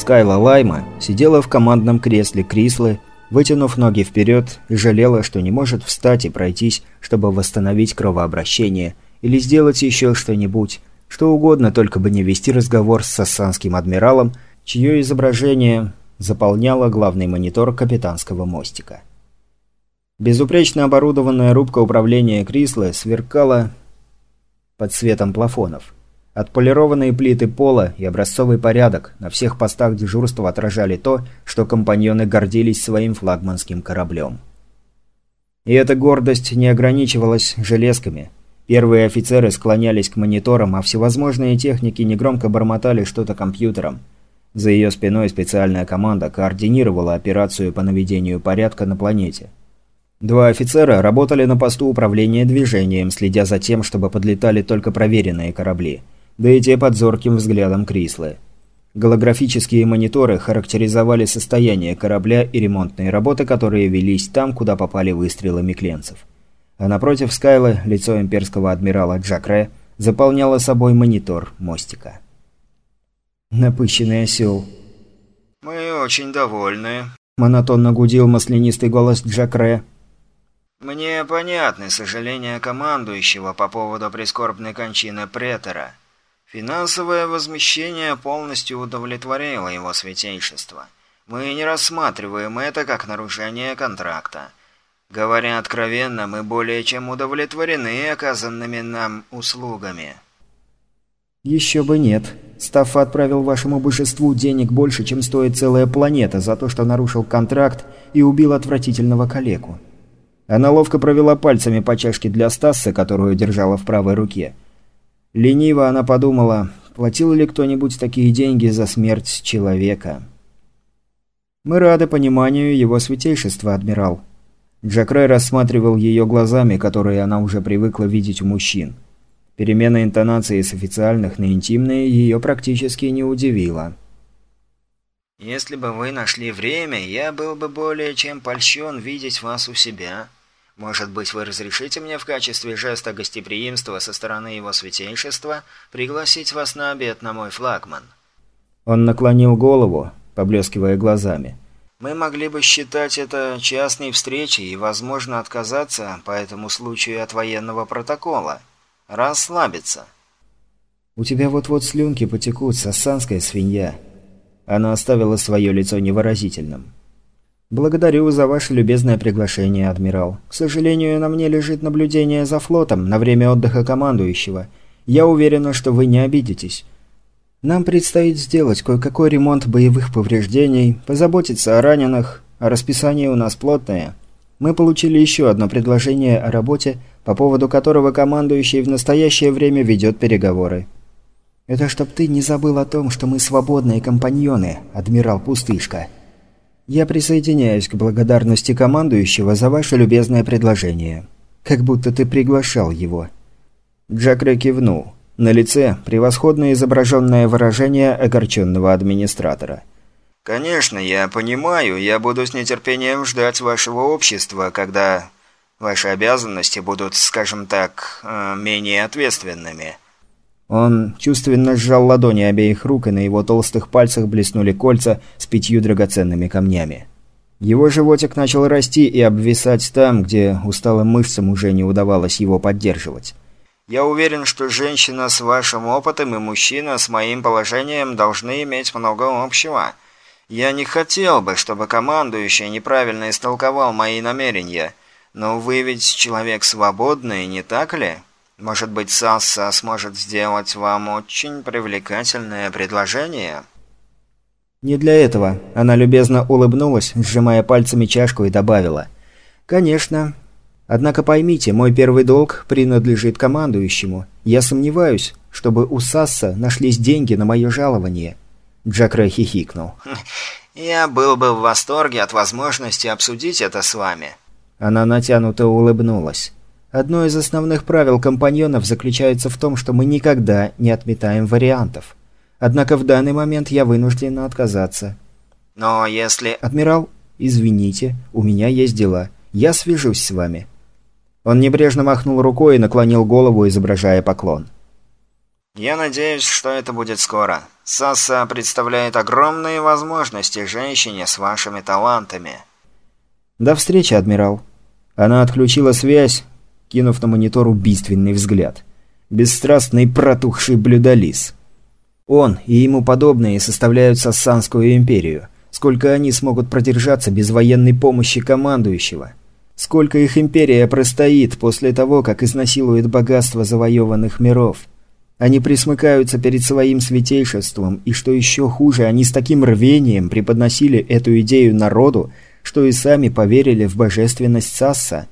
Скайла Лайма сидела в командном кресле Крислы, вытянув ноги вперед и жалела, что не может встать и пройтись, чтобы восстановить кровообращение или сделать еще что-нибудь, что угодно, только бы не вести разговор с сассанским адмиралом, чье изображение заполняло главный монитор капитанского мостика. Безупречно оборудованная рубка управления Крислы сверкала под светом плафонов. Отполированные плиты пола и образцовый порядок на всех постах дежурства отражали то, что компаньоны гордились своим флагманским кораблем. И эта гордость не ограничивалась железками. Первые офицеры склонялись к мониторам, а всевозможные техники негромко бормотали что-то компьютером. За ее спиной специальная команда координировала операцию по наведению порядка на планете. Два офицера работали на посту управления движением, следя за тем, чтобы подлетали только проверенные корабли – да и те под зорким взглядом Крислы. Голографические мониторы характеризовали состояние корабля и ремонтные работы, которые велись там, куда попали выстрелы микленцев. А напротив Скайла лицо имперского адмирала Джакре заполняло собой монитор мостика. Напыщенный осел. «Мы очень довольны», – монотонно гудел маслянистый голос Джакре. «Мне понятны сожаления командующего по поводу прискорбной кончины претора. Финансовое возмещение полностью удовлетворило его святейшество. Мы не рассматриваем это как нарушение контракта. Говоря откровенно, мы более чем удовлетворены оказанными нам услугами. Еще бы нет. Стаффа отправил вашему божеству денег больше, чем стоит целая планета за то, что нарушил контракт и убил отвратительного калеку. Она ловко провела пальцами по чашке для Стасса, которую держала в правой руке – Лениво она подумала, платил ли кто-нибудь такие деньги за смерть человека. «Мы рады пониманию его святейшества, адмирал». Джакрай рассматривал ее глазами, которые она уже привыкла видеть у мужчин. Перемена интонации с официальных на интимные ее практически не удивила. «Если бы вы нашли время, я был бы более чем польщен видеть вас у себя», может быть, вы разрешите мне в качестве жеста гостеприимства со стороны его святейшества пригласить вас на обед на мой флагман?» Он наклонил голову, поблескивая глазами. «Мы могли бы считать это частной встречей и, возможно, отказаться по этому случаю от военного протокола. Расслабиться». «У тебя вот-вот слюнки потекут, сассанская свинья». Она оставила свое лицо невыразительным. «Благодарю за ваше любезное приглашение, адмирал. К сожалению, на мне лежит наблюдение за флотом на время отдыха командующего. Я уверена, что вы не обидитесь. Нам предстоит сделать кое-какой ремонт боевых повреждений, позаботиться о раненых, а расписание у нас плотное. Мы получили еще одно предложение о работе, по поводу которого командующий в настоящее время ведет переговоры. Это чтоб ты не забыл о том, что мы свободные компаньоны, адмирал Пустышка». Я присоединяюсь к благодарности командующего за ваше любезное предложение. Как будто ты приглашал его». Джакре кивнул. На лице превосходно изображенное выражение огорченного администратора. «Конечно, я понимаю. Я буду с нетерпением ждать вашего общества, когда ваши обязанности будут, скажем так, э, менее ответственными». Он чувственно сжал ладони обеих рук, и на его толстых пальцах блеснули кольца с пятью драгоценными камнями. Его животик начал расти и обвисать там, где усталым мышцам уже не удавалось его поддерживать. «Я уверен, что женщина с вашим опытом и мужчина с моим положением должны иметь много общего. Я не хотел бы, чтобы командующий неправильно истолковал мои намерения, но вы ведь человек свободный, не так ли?» Может быть, Сасса сможет сделать вам очень привлекательное предложение?» «Не для этого». Она любезно улыбнулась, сжимая пальцами чашку и добавила. «Конечно. Однако поймите, мой первый долг принадлежит командующему. Я сомневаюсь, чтобы у Сасса нашлись деньги на мое жалование». Джакра хихикнул. «Я был бы в восторге от возможности обсудить это с вами». Она натянуто улыбнулась. Одно из основных правил компаньонов заключается в том, что мы никогда не отметаем вариантов. Однако в данный момент я вынуждена отказаться. Но если... Адмирал, извините, у меня есть дела. Я свяжусь с вами. Он небрежно махнул рукой и наклонил голову, изображая поклон. «Я надеюсь, что это будет скоро. Саса представляет огромные возможности женщине с вашими талантами». «До встречи, адмирал». Она отключила связь, кинув на монитор убийственный взгляд. Бесстрастный протухший блюдолиз. Он и ему подобные составляют Сассанскую империю. Сколько они смогут продержаться без военной помощи командующего? Сколько их империя простоит после того, как изнасилует богатство завоеванных миров? Они присмыкаются перед своим святейшеством, и что еще хуже, они с таким рвением преподносили эту идею народу, что и сами поверили в божественность Сасса.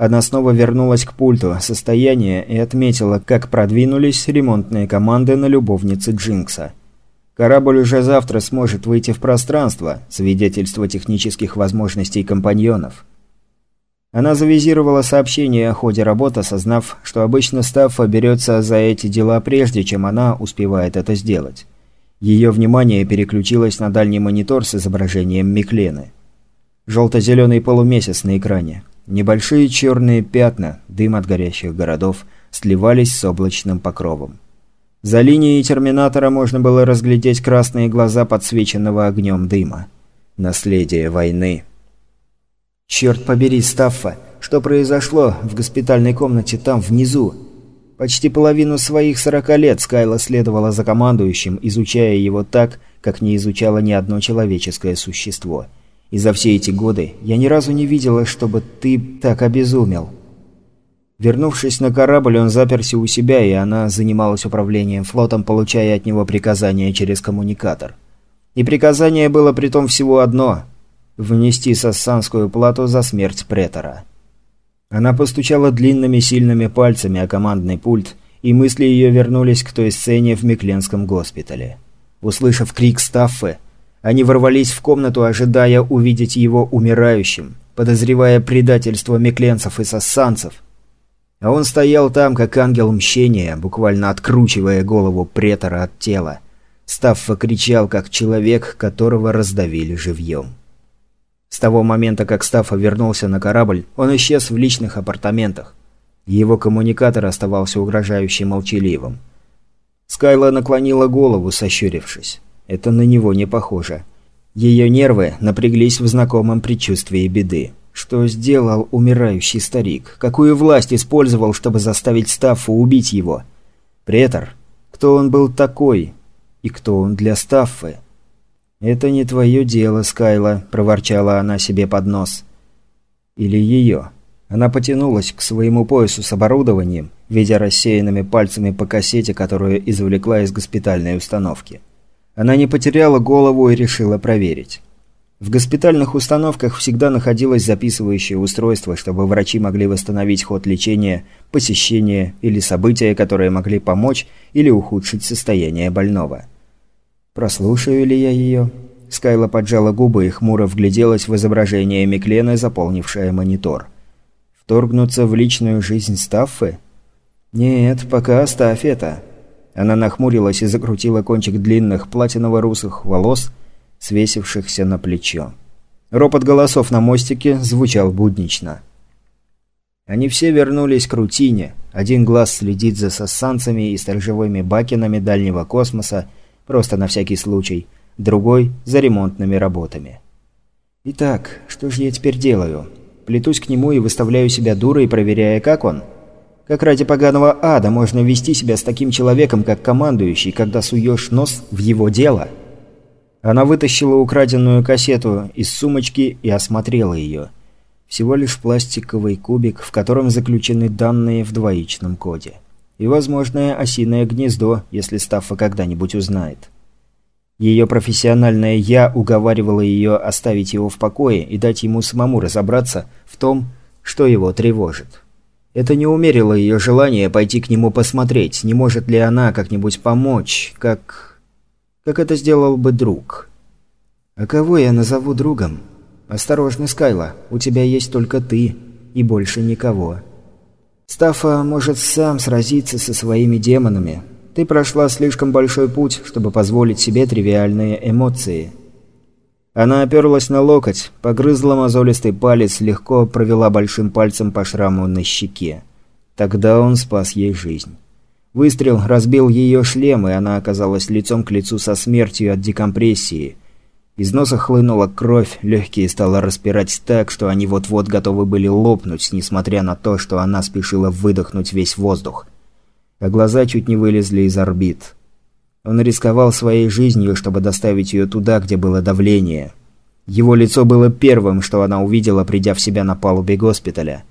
Она снова вернулась к пульту состояния и отметила, как продвинулись ремонтные команды на любовнице Джинкса. Корабль уже завтра сможет выйти в пространство, свидетельство технических возможностей компаньонов. Она завизировала сообщение о ходе работы, осознав, что обычно Стаффа берется за эти дела прежде, чем она успевает это сделать. Ее внимание переключилось на дальний монитор с изображением Миклены. Желто-зеленый полумесяц на экране. Небольшие черные пятна, дым от горящих городов, сливались с облачным покровом. За линией терминатора можно было разглядеть красные глаза подсвеченного огнем дыма. Наследие войны. «Черт побери, Стаффа! Что произошло в госпитальной комнате там, внизу?» Почти половину своих сорока лет Скайла следовала за командующим, изучая его так, как не изучало ни одно человеческое существо – и за все эти годы я ни разу не видела, чтобы ты так обезумел. Вернувшись на корабль, он заперся у себя, и она занималась управлением флотом, получая от него приказания через коммуникатор. И приказание было при том всего одно – внести сассанскую плату за смерть претора. Она постучала длинными сильными пальцами о командный пульт, и мысли ее вернулись к той сцене в Микленском госпитале. Услышав крик Стаффы, они ворвались в комнату, ожидая увидеть его умирающим, подозревая предательство мекленцев и сассанцев. А он стоял там, как ангел мщения, буквально откручивая голову претора от тела. Стаффа кричал, как человек, которого раздавили живьем. С того момента, как Стаффа вернулся на корабль, он исчез в личных апартаментах. Его коммуникатор оставался угрожающе молчаливым. Скайла наклонила голову, сощурившись. Это на него не похоже. Ее нервы напряглись в знакомом предчувствии беды. Что сделал умирающий старик? Какую власть использовал, чтобы заставить Стаффу убить его? Претор? Кто он был такой? И кто он для Стаффы? «Это не твое дело, Скайла», – проворчала она себе под нос. Или ее. Она потянулась к своему поясу с оборудованием, видя рассеянными пальцами по кассете, которую извлекла из госпитальной установки. Она не потеряла голову и решила проверить. В госпитальных установках всегда находилось записывающее устройство, чтобы врачи могли восстановить ход лечения, посещения или события, которые могли помочь или ухудшить состояние больного. «Прослушаю ли я ее?» Скайла поджала губы и хмуро вгляделась в изображение Миклены, заполнившее монитор. «Вторгнуться в личную жизнь Стаффы?» «Нет, пока оставь это». Она нахмурилась и закрутила кончик длинных платиново-русых волос, свесившихся на плечо. Ропот голосов на мостике звучал буднично. Они все вернулись к рутине. Один глаз следит за сассанцами и сторожевыми бакинами дальнего космоса, просто на всякий случай, другой – за ремонтными работами. Итак, что же я теперь делаю? Плетусь к нему и выставляю себя дурой, проверяя, как он – как ради поганого ада можно вести себя с таким человеком, как командующий, когда суешь нос в его дело? Она вытащила украденную кассету из сумочки и осмотрела ее. Всего лишь пластиковый кубик, в котором заключены данные в двоичном коде. И возможное осиное гнездо, если Стаффа когда-нибудь узнает. Ее профессиональное «я» уговаривало ее оставить его в покое и дать ему самому разобраться в том, что его тревожит. Это не умерило ее желание пойти к нему посмотреть, не может ли она как-нибудь помочь, как... как это сделал бы друг. «А кого я назову другом?» «Осторожно, Скайла, у тебя есть только ты, и больше никого». «Стаффа может сам сразиться со своими демонами. Ты прошла слишком большой путь, чтобы позволить себе тривиальные эмоции». Она оперлась на локоть, погрызла мозолистый палец, легко провела большим пальцем по шраму на щеке. Тогда он спас ей жизнь. Выстрел разбил ее шлем, и она оказалась лицом к лицу со смертью от декомпрессии. Из носа хлынула кровь, легкие стало распирать так, что они вот-вот готовы были лопнуть, несмотря на то, что она спешила выдохнуть весь воздух. А глаза чуть не вылезли из орбит. Он рисковал своей жизнью, чтобы доставить ее туда, где было давление. Его лицо было первым, что она увидела, придя в себя на палубе госпиталя.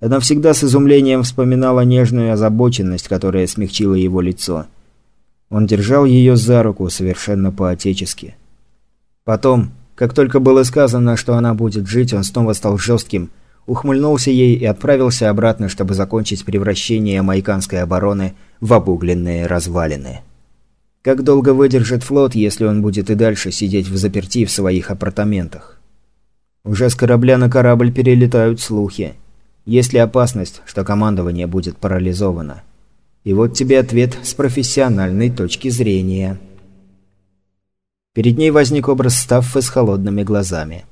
Она всегда с изумлением вспоминала нежную озабоченность, которая смягчила его лицо. Он держал ее за руку совершенно по-отечески. Потом, как только было сказано, что она будет жить, он снова стал жестким, ухмыльнулся ей и отправился обратно, чтобы закончить превращение майканской обороны в обугленные развалины. Как долго выдержит флот, если он будет и дальше сидеть в заперти в своих апартаментах? Уже с корабля на корабль перелетают слухи. Есть ли опасность, что командование будет парализовано? И вот тебе ответ с профессиональной точки зрения. Перед ней возник образ Стаффы с холодными глазами.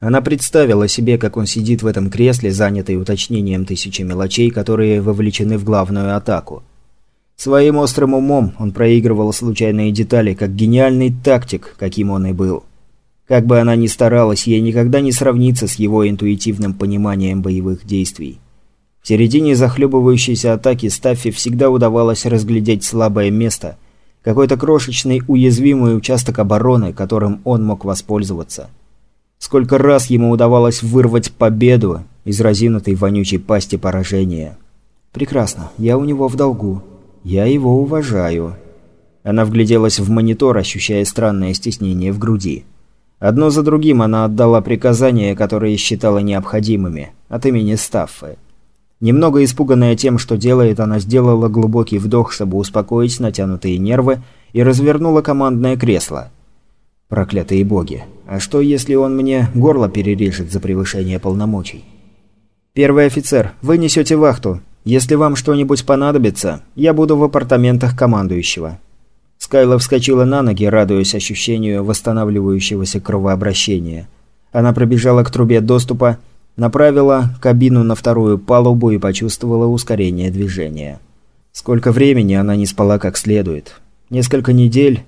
Она представила себе, как он сидит в этом кресле, занятый уточнением тысячи мелочей, которые вовлечены в главную атаку. Своим острым умом он проигрывал случайные детали, как гениальный тактик, каким он и был. Как бы она ни старалась, ей никогда не сравнится с его интуитивным пониманием боевых действий. В середине захлебывающейся атаки Стаффи всегда удавалось разглядеть слабое место, какой-то крошечный уязвимый участок обороны, которым он мог воспользоваться. Сколько раз ему удавалось вырвать победу из разинутой вонючей пасти поражения. «Прекрасно, я у него в долгу. Я его уважаю». Она вгляделась в монитор, ощущая странное стеснение в груди. Одно за другим она отдала приказания, которые считала необходимыми, от имени Стаффы. Немного испуганная тем, что делает, она сделала глубокий вдох, чтобы успокоить натянутые нервы, и развернула командное кресло. Проклятые боги. А что, если он мне горло перережет за превышение полномочий? «Первый офицер, вы несете вахту. Если вам что-нибудь понадобится, я буду в апартаментах командующего». Скайла вскочила на ноги, радуясь ощущению восстанавливающегося кровообращения. Она пробежала к трубе доступа, направила кабину на вторую палубу и почувствовала ускорение движения. Сколько времени она не спала как следует. Несколько недель.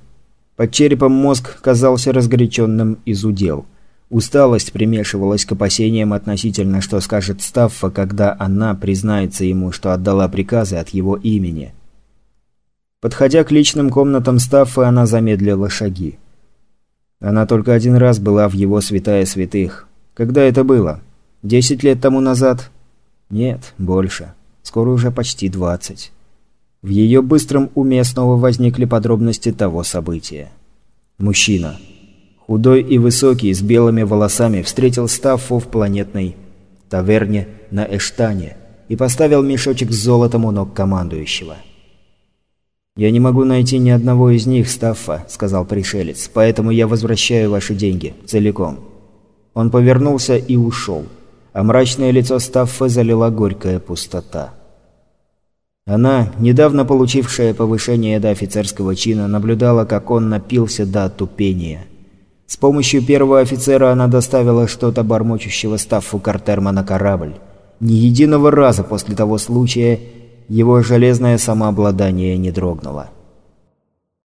Под черепом мозг казался разгоряченным из удел. Усталость примешивалась к опасениям относительно, что скажет Стаффа, когда она признается ему, что отдала приказы от его имени – Подходя к личным комнатам Стаффы, она замедлила шаги. Она только один раз была в его святая святых. Когда это было? Десять лет тому назад? Нет, больше. Скоро уже почти двадцать. В ее быстром уме снова возникли подробности того события. Мужчина. Худой и высокий, с белыми волосами, встретил Стаффу в планетной таверне на Эштане и поставил мешочек с золотом у ног командующего. «Я не могу найти ни одного из них, Стаффа», – сказал пришелец, – «поэтому я возвращаю ваши деньги. Целиком». Он повернулся и ушел, а мрачное лицо Стаффа залила горькая пустота. Она, недавно получившая повышение до офицерского чина, наблюдала, как он напился до отупения. С помощью первого офицера она доставила что-то бормочущего Стаффу Картерма на корабль. Ни единого раза после того случая его железное самообладание не дрогнуло.